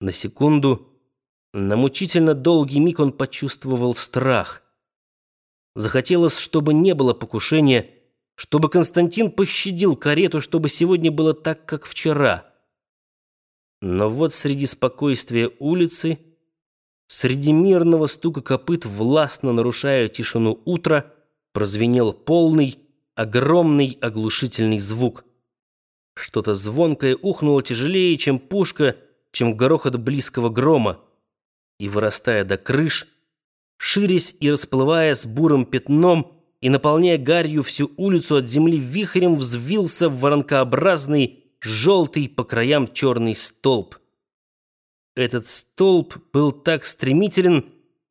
На секунду, на мучительно долгий миг он почувствовал страх. Захотелось, чтобы не было покушения, чтобы Константин пощадил карету, чтобы сегодня было так, как вчера. Но вот среди спокойствия улицы, среди мирного стука копыт, властно нарушая тишину утра, прозвенел полный, огромный оглушительный звук. Что-то звонкое ухнуло тяжелее, чем пушка — чем грохот близкого грома, и, вырастая до крыш, ширясь и расплываясь бурым пятном и наполняя гарью всю улицу от земли вихрем, взвился в воронкообразный, желтый по краям черный столб. Этот столб был так стремителен,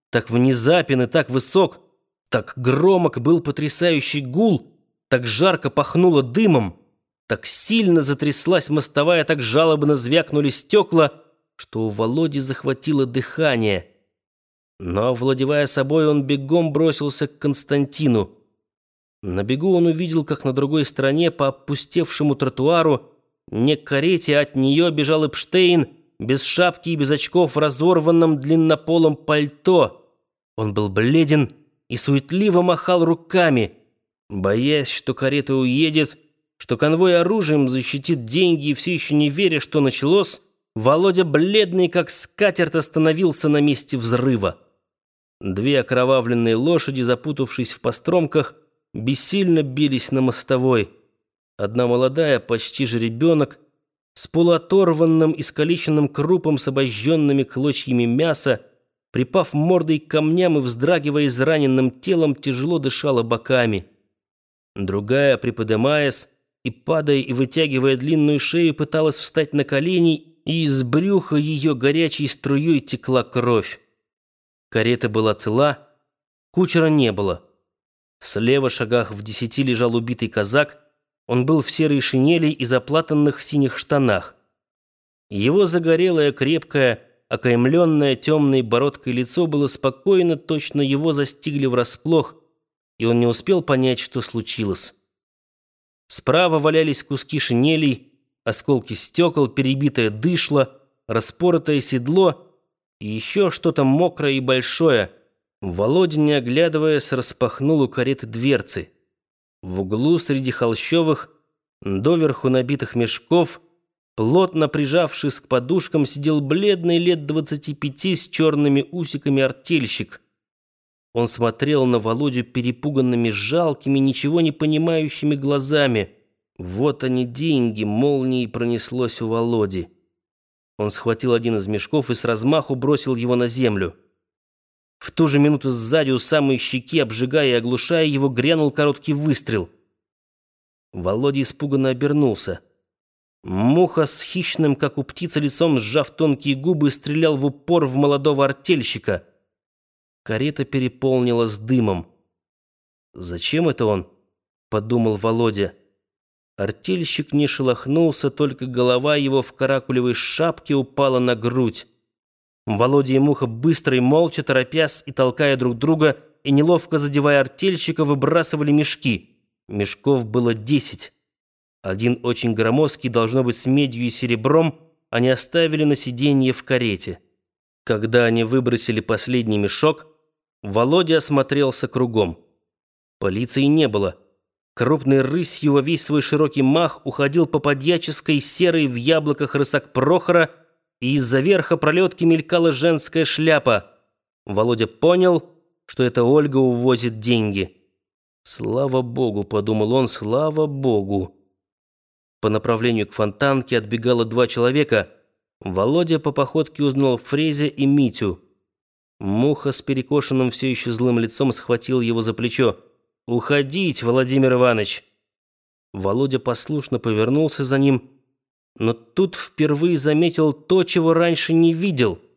так внезапен и так высок, так громок был потрясающий гул, так жарко пахнуло дымом, так сильно затряслась мостовая, так жалобно звякнули стекла, что у Володи захватило дыхание. Но, овладевая собой, он бегом бросился к Константину. На бегу он увидел, как на другой стороне по опустевшему тротуару не к карете, а от нее бежал Эпштейн, без шапки и без очков в разорванном длиннополом пальто. Он был бледен и суетливо махал руками, боясь, что карета уедет, что конвой оружием защитит деньги и все еще не веря, что началось, Володя, бледный как скатерть, остановился на месте взрыва. Две окровавленные лошади, запутавшись в постромках, бессильно бились на мостовой. Одна молодая, почти же ребенок, с полуоторванным, искалеченным крупом с обожженными клочьями мяса, припав мордой к камням и вздрагивая израненным телом, тяжело дышала боками. Другая, приподымаясь, и, падая и вытягивая длинную шею, пыталась встать на колени, и из брюха ее горячей струей текла кровь. Карета была цела, кучера не было. Слева шагах в десяти лежал убитый казак, он был в серой шинели и заплатанных синих штанах. Его загорелое, крепкое, окаймленное темной бородкой лицо было спокойно, точно его застигли врасплох, и он не успел понять, что случилось. Справа валялись куски шинелей, осколки стекол, перебитое дышло, распоротое седло и еще что-то мокрое и большое. Володя, не оглядываясь, распахнул у кареты дверцы. В углу среди холщовых, доверху набитых мешков, плотно прижавшись к подушкам, сидел бледный лет двадцати пяти с черными усиками артельщик — он смотрел на Володю перепуганными, жалкими, ничего не понимающими глазами. Вот они деньги, молнией пронеслось у Володи. Он схватил один из мешков и с размаху бросил его на землю. В ту же минуту сзади у самой щеки, обжигая и оглушая его, грянул короткий выстрел. Володя испуганно обернулся. Муха с хищным, как у птицы, лицом, сжав тонкие губы, стрелял в упор в молодого артельщика — Карета переполнилась дымом. «Зачем это он?» — подумал Володя. Артельщик не шелохнулся, только голова его в каракулевой шапке упала на грудь. Володя и Муха быстро и молча, торопясь и толкая друг друга, и неловко задевая артельщика, выбрасывали мешки. Мешков было десять. Один очень громоздкий, должно быть, с медью и серебром, они оставили на сиденье в карете. Когда они выбросили последний мешок, Володя осмотрелся кругом. Полиции не было. Крупной рысью во весь свой широкий мах уходил по подьяческой серой в яблоках рысак Прохора, и из-за верха пролетки мелькала женская шляпа. Володя понял, что это Ольга увозит деньги. «Слава Богу», — подумал он, — «слава Богу». По направлению к фонтанке отбегало два человека. Володя по походке узнал Фрезе и Митю. Муха с перекошенным все еще злым лицом схватил его за плечо. «Уходить, Владимир Иванович!» Володя послушно повернулся за ним, но тут впервые заметил то, чего раньше не видел —